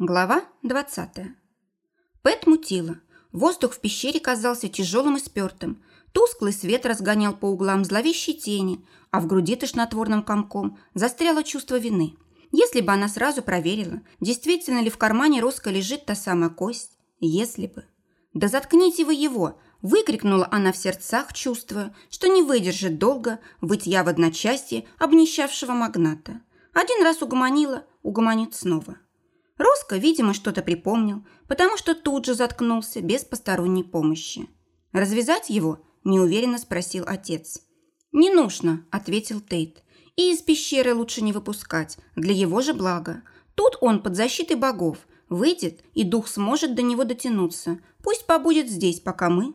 Глава 20. Пэт мутила. Воздух в пещере казался тяжелым и спертым. Тусклый свет разгонял по углам зловещие тени, а в груди тошнотворным комком застряло чувство вины. Если бы она сразу проверила, действительно ли в кармане Роско лежит та самая кость, если бы. «Да заткните вы его!» – выкрикнула она в сердцах, чувствуя, что не выдержит долго вытья в одночасье обнищавшего магната. Один раз угомонила, угомонит снова – Роско, видимо, что-то припомнил, потому что тут же заткнулся без посторонней помощи. «Развязать его?» – неуверенно спросил отец. «Не нужно», – ответил Тейт. «И из пещеры лучше не выпускать, для его же блага. Тут он под защитой богов, выйдет, и дух сможет до него дотянуться. Пусть побудет здесь, пока мы...»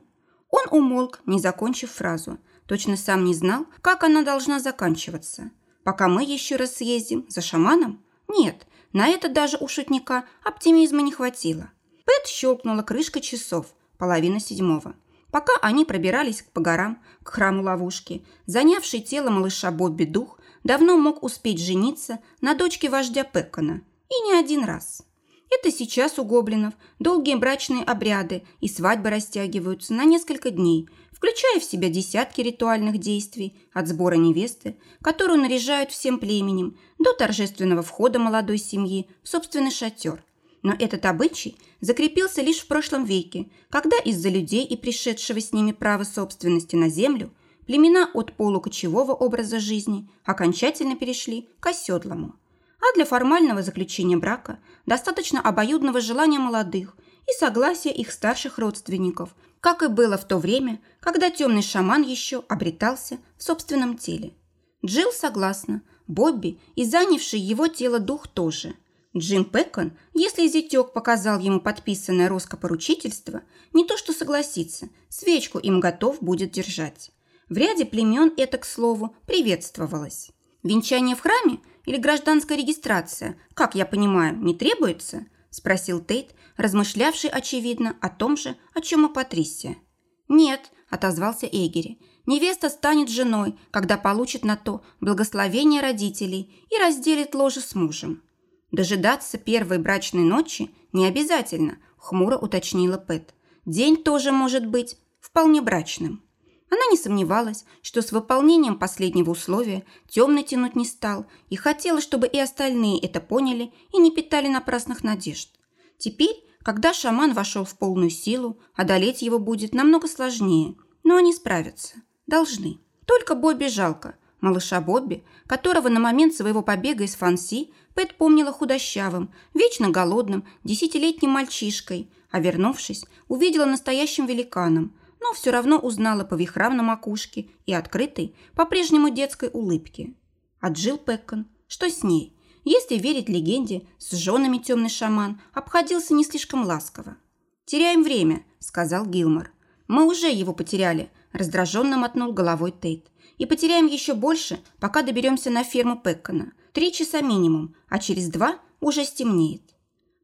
Он умолк, не закончив фразу. Точно сам не знал, как она должна заканчиваться. «Пока мы еще раз съездим за шаманом?» «Нет, на это даже у шутника оптимизма не хватило. Пэт щелкнула крышкой часов, половина седьмого. Пока они пробирались по горам, к храму ловушки, занявший тело малыша Бобби дух давно мог успеть жениться на дочке вождя Пеккона. И не один раз. Это сейчас у гоблинов долгие брачные обряды и свадьбы растягиваются на несколько дней, включая в себя десятки ритуальных действий от сбора невесты, которую наряжают всем племенем, до торжественного входа молодой семьи в собственный шатер. Но этот обычай закрепился лишь в прошлом веке, когда из-за людей и пришедшего с ними права собственности на землю племена от полукочевого образа жизни окончательно перешли к оседлому. А для формального заключения брака достаточно обоюдного желания молодых и согласия их старших родственников – как и было в то время, когда темный шаман еще обретался в собственном теле. Джилл согласна, Бобби и занявший его тело дух тоже. Джим Пэкон, если зятек показал ему подписанное роскопоручительство, не то что согласиться, свечку им готов будет держать. В ряде племен это, к слову, приветствовалось. Венчание в храме или гражданская регистрация, как я понимаю, не требуется? Спросил Тейт, размышлявший, очевидно, о том же, о чем и Патрисия. «Нет», – отозвался Эгери, – «невеста станет женой, когда получит на то благословение родителей и разделит ложе с мужем». «Дожидаться первой брачной ночи не обязательно», – хмуро уточнила Пэт. «День тоже может быть вполне брачным». Она не сомневалась, что с выполнением последнего условия темный тянуть не стал и хотела, чтобы и остальные это поняли и не питали напрасных надежд. Теперь, когда шаман вошел в полную силу, одолеть его будет намного сложнее, но они справятся. Должны. Только Бобби жалко. Малыша Бобби, которого на момент своего побега из Фанси Пэт помнила худощавым, вечно голодным, десятилетним мальчишкой, а вернувшись, увидела настоящим великаном, но все равно узнала по вихрам на макушке и открытой, по-прежнему детской улыбке. А Джилл что с ней? Если верить легенде, с женами темный шаман обходился не слишком ласково. «Теряем время», – сказал Гилмор. «Мы уже его потеряли», – раздраженно мотнул головой Тейт. «И потеряем еще больше, пока доберемся на ферму Пеккона. Три часа минимум, а через два уже стемнеет».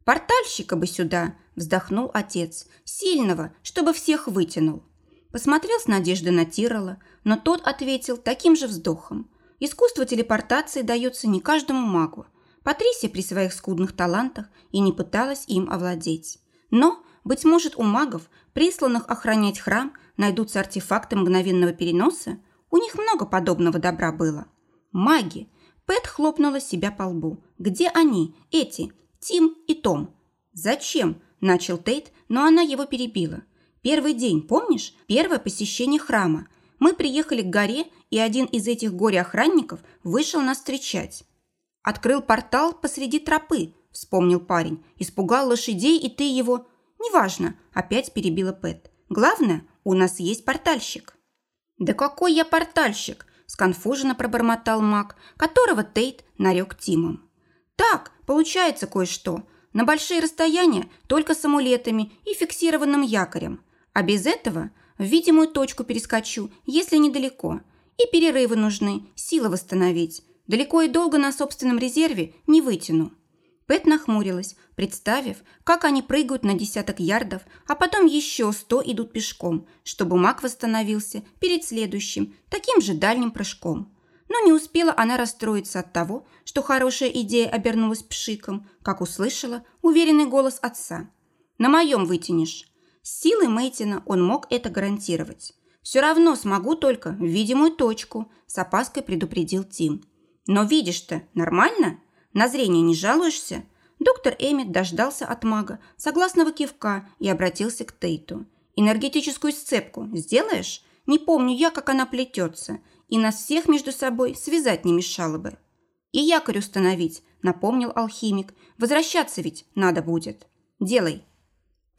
«Портальщика бы сюда», – вздохнул отец. «Сильного, чтобы всех вытянул». Посмотрел с надеждой на Тирола, но тот ответил таким же вздохом. Искусство телепортации дается не каждому магу. Патрисия при своих скудных талантах и не пыталась им овладеть. Но, быть может, у магов, присланных охранять храм, найдутся артефакты мгновенного переноса? У них много подобного добра было. Маги! Пэт хлопнула себя по лбу. Где они, эти, Тим и Том? Зачем? Начал Тейт, но она его перебила. Первый день, помнишь? Первое посещение храма. Мы приехали к горе и один из этих горе-охранников вышел нас встречать. «Открыл портал посреди тропы», – вспомнил парень. «Испугал лошадей, и ты его...» «Неважно», – опять перебила Пэт. «Главное, у нас есть портальщик». «Да какой я портальщик?» – сконфуженно пробормотал маг, которого Тейт нарек Тимом. «Так, получается кое-что. На большие расстояния только с амулетами и фиксированным якорем. А без этого в видимую точку перескочу, если недалеко. И перерывы нужны, силы восстановить. Далеко и долго на собственном резерве не вытяну. Пэт нахмурилась, представив, как они прыгают на десяток ярдов, а потом еще сто идут пешком, чтобы маг восстановился перед следующим, таким же дальним прыжком. Но не успела она расстроиться от того, что хорошая идея обернулась пшиком, как услышала уверенный голос отца. «На моем вытянешь». С силой Мейтина он мог это гарантировать. «Все равно смогу только в видимую точку», – с опаской предупредил Тим. «Но видишь-то, нормально? На зрение не жалуешься?» Доктор Эммет дождался от мага согласного кивка и обратился к Тейту. «Энергетическую сцепку сделаешь? Не помню я, как она плетется, и нас всех между собой связать не мешало бы». «И якорь установить», – напомнил алхимик. «Возвращаться ведь надо будет. Делай».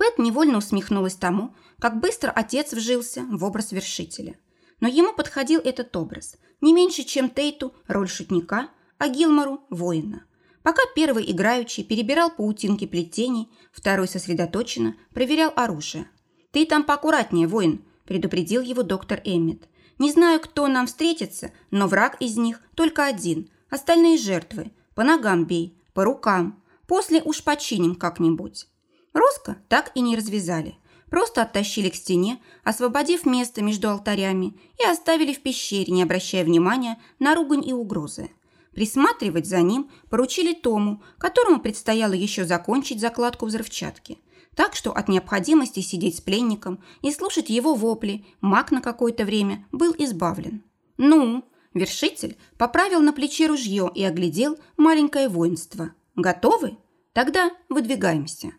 Пэт невольно усмехнулась тому, как быстро отец вжился в образ вершителя. Но ему подходил этот образ не меньше, чем Тейту – роль шутника, а Гилмору – воина. Пока первый играющий перебирал паутинки плетений, второй сосредоточенно проверял оружие. «Ты там поаккуратнее, воин», – предупредил его доктор Эммет. «Не знаю, кто нам встретится, но враг из них только один. Остальные жертвы. По ногам бей, по рукам. После уж починим как-нибудь». Роско так и не развязали. Просто оттащили к стене, освободив место между алтарями и оставили в пещере, не обращая внимания на ругань и угрозы. Присматривать за ним поручили Тому, которому предстояло еще закончить закладку взрывчатки. Так что от необходимости сидеть с пленником и слушать его вопли маг на какое-то время был избавлен. «Ну?» – вершитель поправил на плече ружье и оглядел маленькое воинство. «Готовы? Тогда выдвигаемся».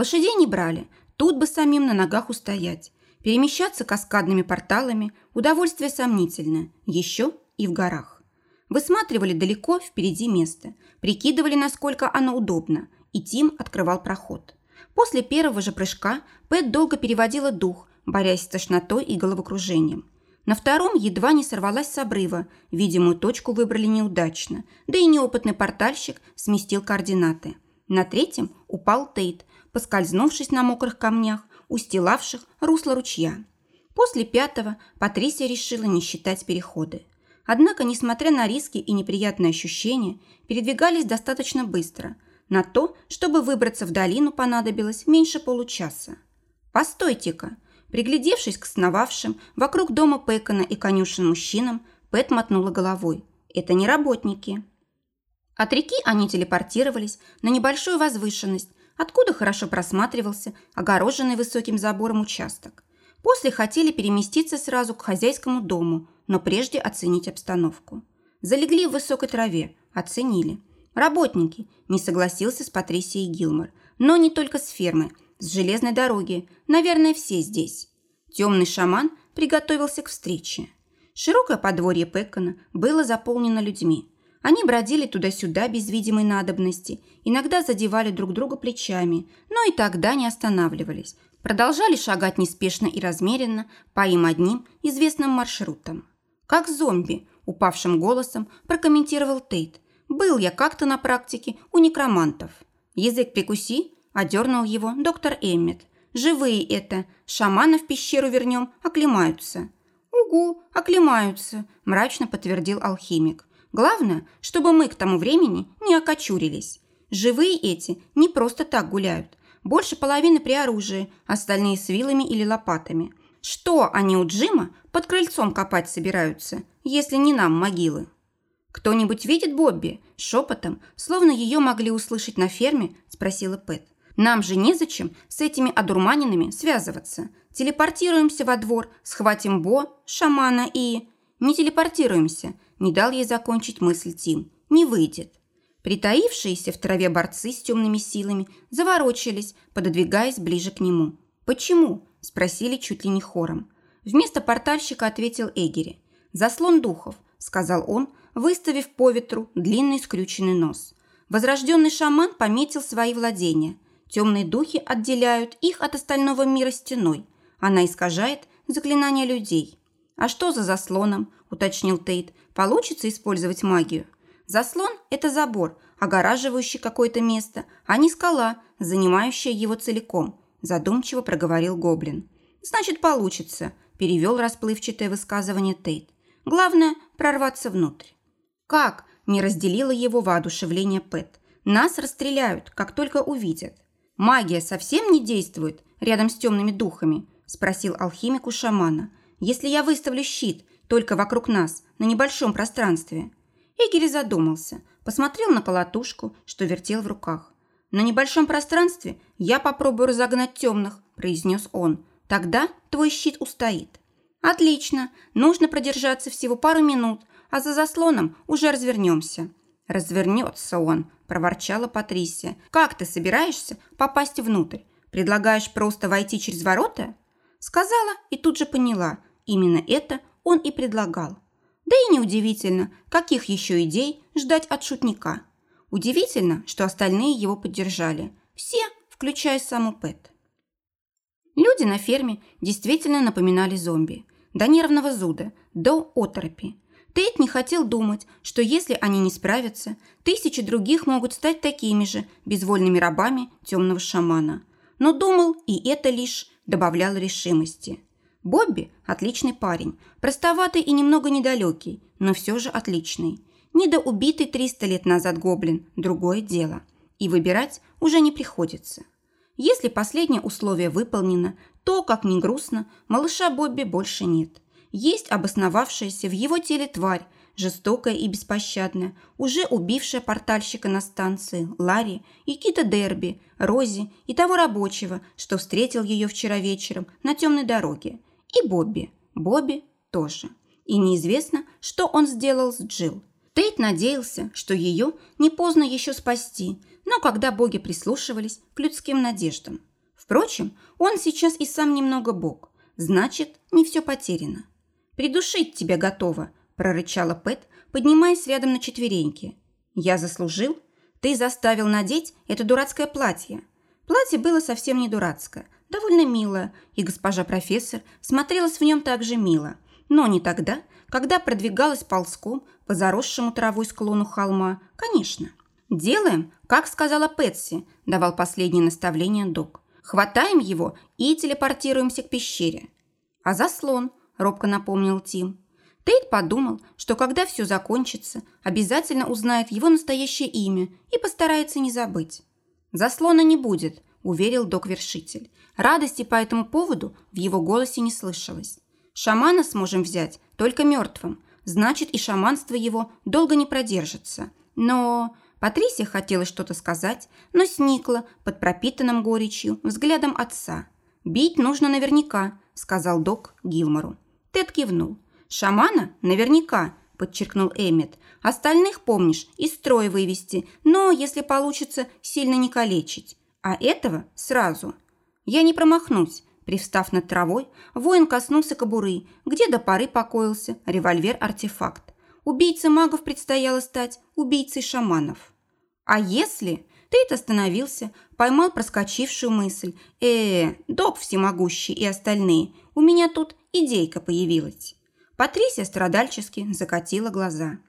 Лошадей не брали, тут бы самим на ногах устоять. Перемещаться каскадными порталами – удовольствие сомнительное, еще и в горах. Высматривали далеко впереди место, прикидывали, насколько оно удобно, и Тим открывал проход. После первого же прыжка Пэт долго переводила дух, борясь с тошнотой и головокружением. На втором едва не сорвалась с обрыва, видимую точку выбрали неудачно, да и неопытный портальщик сместил координаты. На третьем упал Тейт, поскользнувшись на мокрых камнях, устилавших русло ручья. После пятого Патрисия решила не считать переходы. Однако, несмотря на риски и неприятные ощущения, передвигались достаточно быстро. На то, чтобы выбраться в долину, понадобилось меньше получаса. «Постойте-ка!» Приглядевшись к сновавшим вокруг дома Пэкона и конюшен мужчинам, Пэт мотнула головой. «Это не работники». От реки они телепортировались на небольшую возвышенность, откуда хорошо просматривался огороженный высоким забором участок. После хотели переместиться сразу к хозяйскому дому, но прежде оценить обстановку. Залегли в высокой траве, оценили. Работники, не согласился с Патрисией Гилмор, но не только с фермы, с железной дороги, наверное, все здесь. Темный шаман приготовился к встрече. Широкое подворье Пекона было заполнено людьми. Они бродили туда-сюда без видимой надобности, иногда задевали друг друга плечами, но и тогда не останавливались. Продолжали шагать неспешно и размеренно по им одним известным маршрутам. «Как зомби», – упавшим голосом прокомментировал Тейт. «Был я как-то на практике у некромантов». «Язык прикуси», – одернул его доктор Эммет. «Живые это. Шамана в пещеру вернем, оклемаются». «Угу, оклемаются», – мрачно подтвердил алхимик. Главное, чтобы мы к тому времени не окочурились. Живые эти не просто так гуляют. Больше половины при оружии, остальные с вилами или лопатами. Что они у Джима под крыльцом копать собираются, если не нам могилы? «Кто-нибудь видит Бобби?» Шепотом, словно ее могли услышать на ферме, спросила Пэт. «Нам же незачем с этими одурманенными связываться. Телепортируемся во двор, схватим Бо, шамана и...» «Не телепортируемся», не дал ей закончить мысль Тим. Не выйдет. Притаившиеся в траве борцы с темными силами заворочились, пододвигаясь ближе к нему. «Почему?» – спросили чуть ли не хором. Вместо портальщика ответил Эгери. «Заслон духов», – сказал он, выставив по ветру длинный скрюченный нос. Возрожденный шаман пометил свои владения. Темные духи отделяют их от остального мира стеной. Она искажает заклинания людей. «А что за заслоном?» – уточнил Тейт. Получится использовать магию? Заслон – это забор, огораживающий какое-то место, а не скала, занимающая его целиком, задумчиво проговорил Гоблин. Значит, получится, перевел расплывчатое высказывание Тейт. Главное – прорваться внутрь. Как? Не разделила его воодушевление Пэт. Нас расстреляют, как только увидят. Магия совсем не действует рядом с темными духами? Спросил алхимик у шамана. Если я выставлю щит, только вокруг нас, на небольшом пространстве. Эгери задумался, посмотрел на колотушку, что вертел в руках. «На небольшом пространстве я попробую разогнать темных», – произнес он. «Тогда твой щит устоит». «Отлично. Нужно продержаться всего пару минут, а за заслоном уже развернемся». «Развернется он», – проворчала Патрисия. «Как ты собираешься попасть внутрь? Предлагаешь просто войти через ворота?» Сказала и тут же поняла. Именно это он и предлагал. Да и неудивительно, каких еще идей ждать от шутника. Удивительно, что остальные его поддержали. Все, включая саму Пэт. Люди на ферме действительно напоминали зомби. До нервного зуда, до оторопи. Тейт не хотел думать, что если они не справятся, тысячи других могут стать такими же безвольными рабами темного шамана. Но думал, и это лишь добавляло решимости. Бобби – отличный парень, простоватый и немного недалекий, но все же отличный. Недоубитый 300 лет назад гоблин – другое дело. И выбирать уже не приходится. Если последнее условие выполнено, то, как ни грустно, малыша Бобби больше нет. Есть обосновавшаяся в его теле тварь, жестокая и беспощадная, уже убившая портальщика на станции, Ларри и Кита Дерби, Рози и того рабочего, что встретил ее вчера вечером на темной дороге. И Бобби. Бобби тоже. И неизвестно, что он сделал с Джилл. Тейт надеялся, что ее не поздно еще спасти, но когда боги прислушивались к людским надеждам. Впрочем, он сейчас и сам немного бог, значит, не все потеряно. «Придушить тебя готова», – прорычала Пэт, поднимаясь рядом на четвереньки. «Я заслужил? Ты заставил надеть это дурацкое платье». Платье было совсем не дурацкое, довольно милое, и госпожа профессор смотрелась в нем так же мило, но не тогда, когда продвигалась ползком по заросшему травой склону холма, конечно. «Делаем, как сказала Пэтси», – давал последнее наставление док. «Хватаем его и телепортируемся к пещере». «А заслон?» – робко напомнил Тим. Тейт подумал, что когда все закончится, обязательно узнает его настоящее имя и постарается не забыть. «Заслона не будет», – уверил док-вершитель. Радости по этому поводу в его голосе не слышалось. «Шамана сможем взять только мертвым, значит и шаманство его долго не продержится. Но Патрисия хотела что-то сказать, но сникла под пропитанным горечью взглядом отца. «Бить нужно наверняка», – сказал док Гилмору. Тед кивнул. «Шамана? Наверняка», – подчеркнул Эммет. «Остальных, помнишь, из строя вывести, но, если получится, сильно не калечить. А этого сразу». «Я не промахнусь», Привстав над травой, воин коснулся кобуры, где до поры покоился револьвер-артефакт. Убийце магов предстояло стать убийцей шаманов. А если... Тейт остановился, поймал проскочившую мысль. э док всемогущий и остальные, у меня тут идейка появилась». Патрисия страдальчески закатила глаза.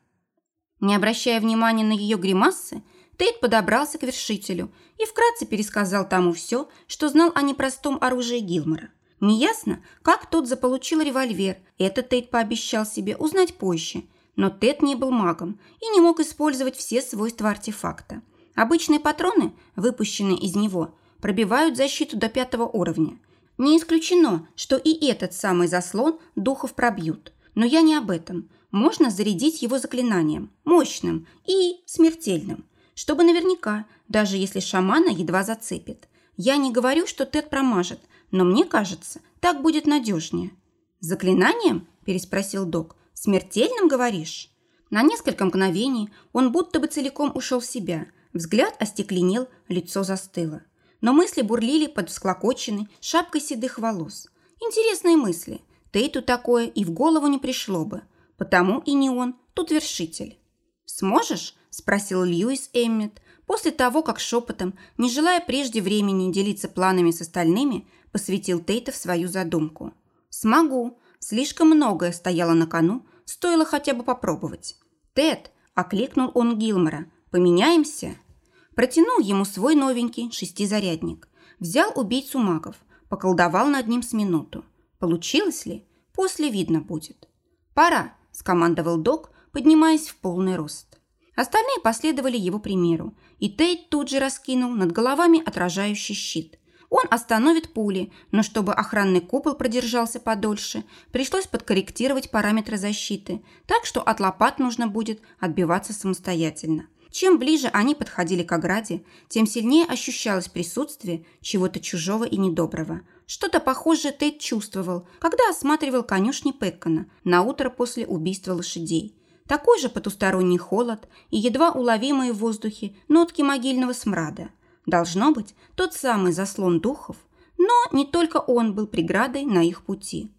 Не обращая внимания на ее гримасы, Тейт подобрался к вершителю и вкратце пересказал тому все, что знал о непростом оружии Гилмора. Неясно, как тот заполучил револьвер, это Тейт пообещал себе узнать позже – но Тед не был магом и не мог использовать все свойства артефакта. Обычные патроны, выпущенные из него, пробивают защиту до пятого уровня. Не исключено, что и этот самый заслон духов пробьют. Но я не об этом. Можно зарядить его заклинанием, мощным и смертельным, чтобы наверняка, даже если шамана едва зацепит. Я не говорю, что Тед промажет, но мне кажется, так будет надежнее. «Заклинанием?» – переспросил док. «Смертельным, говоришь?» На несколько мгновений он будто бы целиком ушел в себя. Взгляд остекленел, лицо застыло. Но мысли бурлили под всклокоченной шапкой седых волос. Интересные мысли. Тейту такое и в голову не пришло бы. Потому и не он, тут вершитель. «Сможешь?» – спросил Льюис Эммет, после того, как шепотом, не желая прежде времени делиться планами с остальными, посвятил Тейта в свою задумку. «Смогу. Слишком многое стояло на кону, Стоило хотя бы попробовать. «Тед!» – окликнул он Гилмора. «Поменяемся?» Протянул ему свой новенький шестизарядник. Взял убийцу магов. Поколдовал над ним с минуту. Получилось ли? После видно будет. «Пора!» – скомандовал док, поднимаясь в полный рост. Остальные последовали его примеру, и Тейт тут же раскинул над головами отражающий щит. Он остановит пули, но чтобы охранный купол продержался подольше, пришлось подкорректировать параметры защиты, так что от лопат нужно будет отбиваться самостоятельно. Чем ближе они подходили к ограде, тем сильнее ощущалось присутствие чего-то чужого и недоброго. Что-то похожее Тейт чувствовал, когда осматривал конюшни Пеккона на утро после убийства лошадей. Такой же потусторонний холод и едва уловимые в воздухе нотки могильного смрада – Должно быть, тот самый заслон духов, но не только он был преградой на их пути.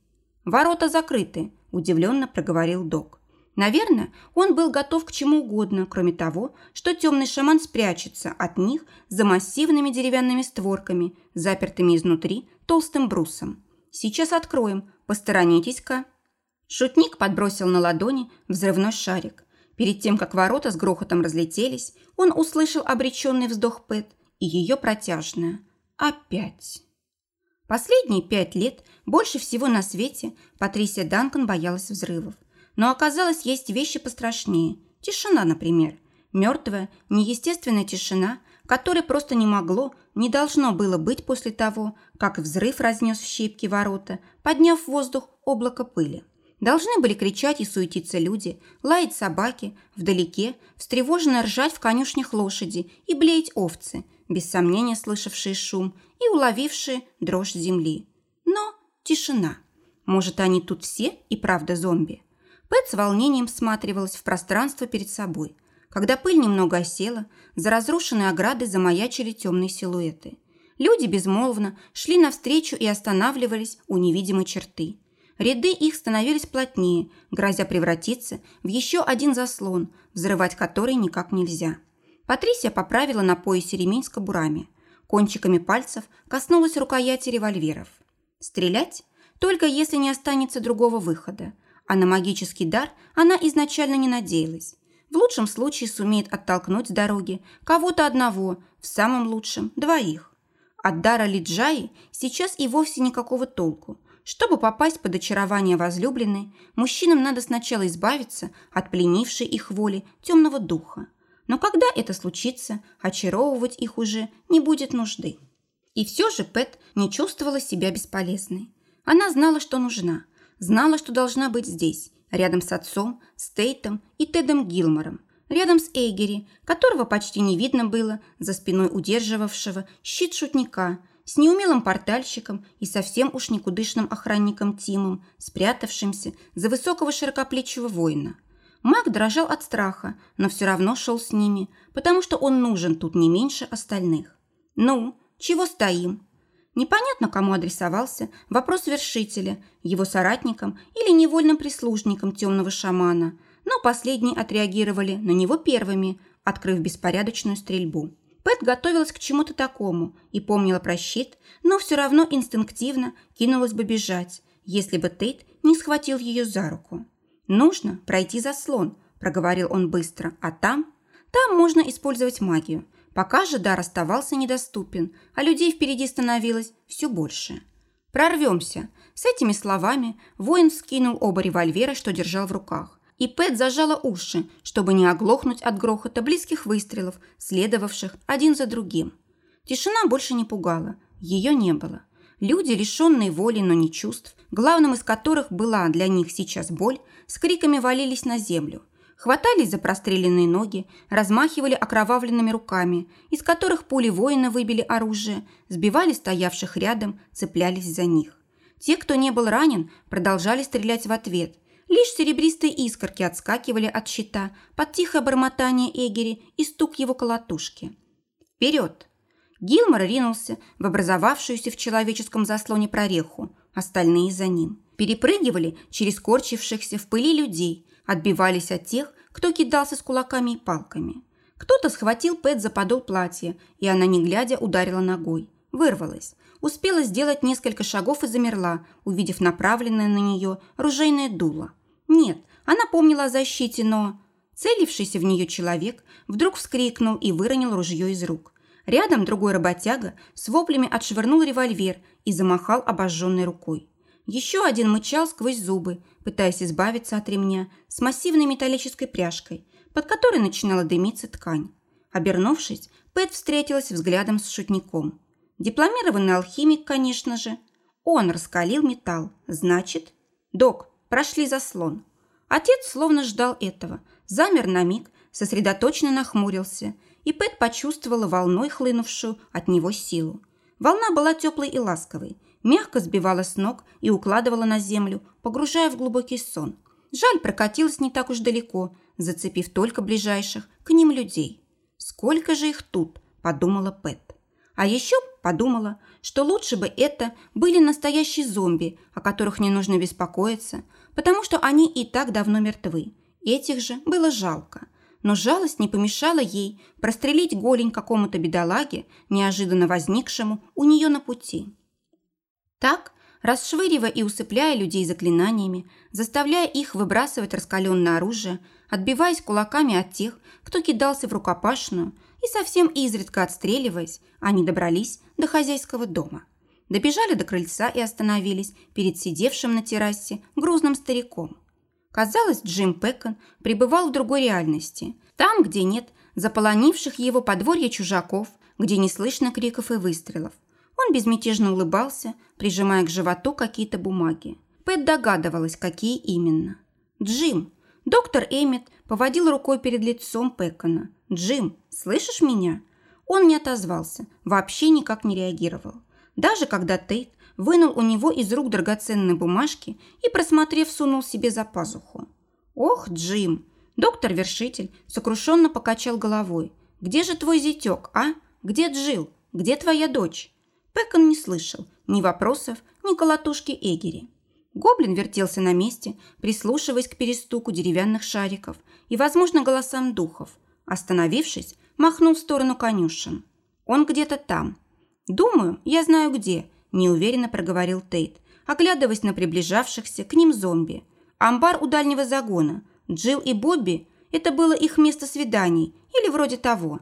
«Ворота закрыты», – удивленно проговорил док. Наверное, он был готов к чему угодно, кроме того, что темный шаман спрячется от них за массивными деревянными створками, запертыми изнутри толстым брусом. «Сейчас откроем. Посторонитесь-ка». Шутник подбросил на ладони взрывной шарик. Перед тем, как ворота с грохотом разлетелись, он услышал обреченный вздох Пэт и ее протяжное «Опять». Последние пять лет больше всего на свете Патрисия Данкан боялась взрывов. Но оказалось, есть вещи пострашнее. Тишина, например. Мертвая, неестественная тишина, которой просто не могло, не должно было быть после того, как взрыв разнес в щепки ворота, подняв в воздух облако пыли. Должны были кричать и суетиться люди, лаять собаки, вдалеке, встревоженно ржать в конюшнях лошади и блеять овцы, без сомнения слышавшие шум и уловившие дрожь земли. Но тишина. Может, они тут все и правда зомби? Пэт с волнением всматривалась в пространство перед собой. Когда пыль немного осела, за разрушенной оградой замаячили темные силуэты. Люди безмолвно шли навстречу и останавливались у невидимой черты. Ряды их становились плотнее, грозя превратиться в еще один заслон, взрывать который никак нельзя. Патрисия поправила на поясе ремень с кобурами. Кончиками пальцев коснулась рукояти револьверов. Стрелять? Только если не останется другого выхода. А на магический дар она изначально не надеялась. В лучшем случае сумеет оттолкнуть с дороги кого-то одного, в самом лучшем – двоих. От дара Лиджаи сейчас и вовсе никакого толку. Чтобы попасть под очарование возлюбленной, мужчинам надо сначала избавиться от пленившей их воли темного духа. Но когда это случится, очаровывать их уже не будет нужды. И все же Пэт не чувствовала себя бесполезной. Она знала, что нужна, знала, что должна быть здесь, рядом с отцом, Стейтом и Тедом Гилмором, рядом с Эйгери, которого почти не видно было за спиной удерживавшего щит шутника, с неумелым портальщиком и совсем уж никудышным охранником Тимом, спрятавшимся за высокого широкоплечего воина – Маг дрожал от страха, но все равно шел с ними, потому что он нужен тут не меньше остальных. «Ну, чего стоим?» Непонятно, кому адресовался вопрос вершителя, его соратникам или невольным прислужникам темного шамана, но последние отреагировали на него первыми, открыв беспорядочную стрельбу. Пэт готовилась к чему-то такому и помнила про щит, но все равно инстинктивно кинулась бы бежать, если бы Тейт не схватил ее за руку. «Нужно пройти заслон», – проговорил он быстро, «а там? Там можно использовать магию. Пока же дар оставался недоступен, а людей впереди становилось все больше. Прорвемся». С этими словами воин вскинул оба револьвера, что держал в руках. И Пэт зажала уши, чтобы не оглохнуть от грохота близких выстрелов, следовавших один за другим. Тишина больше не пугала, ее не было. Люди, лишенные воли, но не чувств, главным из которых была для них сейчас боль, с криками валились на землю. Хватались за простреленные ноги, размахивали окровавленными руками, из которых пули воина выбили оружие, сбивали стоявших рядом, цеплялись за них. Те, кто не был ранен, продолжали стрелять в ответ. Лишь серебристые искорки отскакивали от щита под тихое бормотание Эгери и стук его колотушки. «Вперед!» Гилмор ринулся в образовавшуюся в человеческом заслоне прореху, остальные за ним перепрыгивали через корчившихся в пыли людей, отбивались от тех, кто кидался с кулаками и палками. Кто-то схватил Пэт за подол платья, и она, не глядя, ударила ногой. Вырвалась. Успела сделать несколько шагов и замерла, увидев направленное на нее ружейное дуло. Нет, она помнила о защите, но... Целившийся в нее человек вдруг вскрикнул и выронил ружье из рук. Рядом другой работяга с воплями отшвырнул револьвер и замахал обожженной рукой. Еще один мычал сквозь зубы, пытаясь избавиться от ремня с массивной металлической пряжкой, под которой начинала дымиться ткань. Обернувшись, Пэт встретилась взглядом с шутником. Дипломированный алхимик, конечно же. Он раскалил металл. Значит, док, прошли заслон. Отец словно ждал этого. Замер на миг, сосредоточенно нахмурился, и Пэт почувствовала волной хлынувшую от него силу. Волна была теплой и ласковой, мягко сбивала с ног и укладывала на землю, погружая в глубокий сон. Жаль, прокатилась не так уж далеко, зацепив только ближайших к ним людей. «Сколько же их тут?» – подумала Пэт. А еще подумала, что лучше бы это были настоящие зомби, о которых не нужно беспокоиться, потому что они и так давно мертвы. Этих же было жалко но жалость не помешала ей прострелить голень какому-то бедолаге, неожиданно возникшему у нее на пути. Так, расшвыривая и усыпляя людей заклинаниями, заставляя их выбрасывать раскаленное оружие, отбиваясь кулаками от тех, кто кидался в рукопашную, и совсем изредка отстреливаясь, они добрались до хозяйского дома. Добежали до крыльца и остановились перед сидевшим на террасе грузным стариком. Казалось, Джим Пэкон пребывал в другой реальности. Там, где нет заполонивших его подворье чужаков, где не слышно криков и выстрелов. Он безмятежно улыбался, прижимая к животу какие-то бумаги. Пэт догадывалась, какие именно. «Джим!» Доктор Эммет поводил рукой перед лицом Пэкона. «Джим, слышишь меня?» Он не отозвался, вообще никак не реагировал. Даже когда Тейт вынул у него из рук драгоценные бумажки и, просмотрев, сунул себе за пазуху. «Ох, Джим!» Доктор-вершитель сокрушенно покачал головой. «Где же твой зятек, а? Где Джил? Где твоя дочь?» Пэкон не слышал ни вопросов, ни колотушки Эгери. Гоблин вертелся на месте, прислушиваясь к перестуку деревянных шариков и, возможно, голосам духов. Остановившись, махнул в сторону конюшен. «Он где-то там. Думаю, я знаю где», неуверенно проговорил Тейт, оглядываясь на приближавшихся к ним зомби. Амбар у дальнего загона. Джилл и Бобби – это было их место свиданий или вроде того.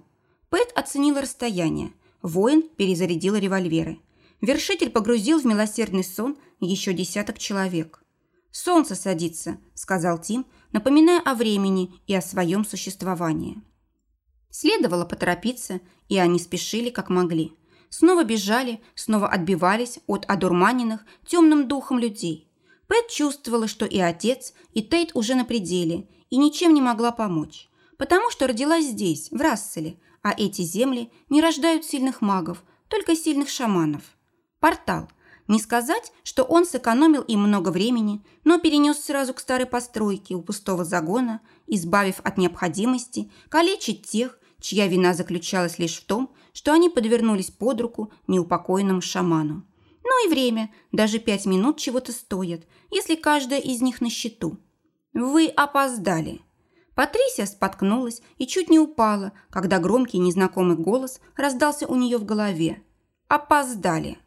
Пэт оценила расстояние. Воин перезарядил револьверы. Вершитель погрузил в милосердный сон еще десяток человек. «Солнце садится», – сказал Тим, напоминая о времени и о своем существовании. Следовало поторопиться, и они спешили как могли снова бежали, снова отбивались от одурманенных темным духом людей. Пэт чувствовала, что и отец, и Тейт уже на пределе, и ничем не могла помочь. Потому что родилась здесь, в Расселе, а эти земли не рождают сильных магов, только сильных шаманов. Портал. Не сказать, что он сэкономил им много времени, но перенес сразу к старой постройке у пустого загона, избавив от необходимости калечить тех, чья вина заключалась лишь в том, что они подвернулись под руку неупокоенному шаману. Ну и время, даже пять минут чего-то стоят, если каждая из них на счету. Вы опоздали. Патрисия споткнулась и чуть не упала, когда громкий незнакомый голос раздался у нее в голове. Опоздали.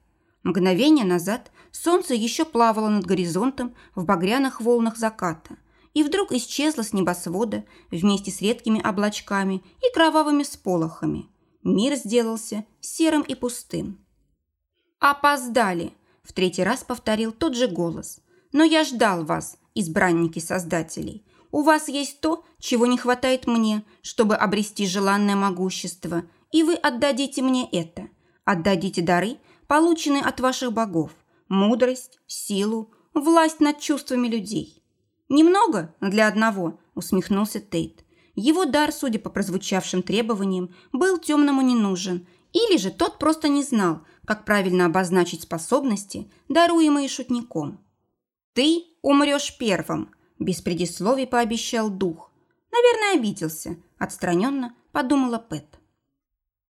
Мгновение назад солнце еще плавало над горизонтом в багряных волнах заката и вдруг исчезло с небосвода вместе с редкими облачками и кровавыми сполохами. Мир сделался серым и пустым. «Опоздали!» – в третий раз повторил тот же голос. «Но я ждал вас, избранники создателей. У вас есть то, чего не хватает мне, чтобы обрести желанное могущество, и вы отдадите мне это. Отдадите дары, полученные от ваших богов, мудрость, силу, власть над чувствами людей». «Немного для одного», – усмехнулся Тейт. Его дар, судя по прозвучавшим требованиям, был темному не нужен, или же тот просто не знал, как правильно обозначить способности, даруемые шутником. «Ты умрешь первым», – без предисловий пообещал дух. Наверное, обиделся, отстраненно подумала Пэт.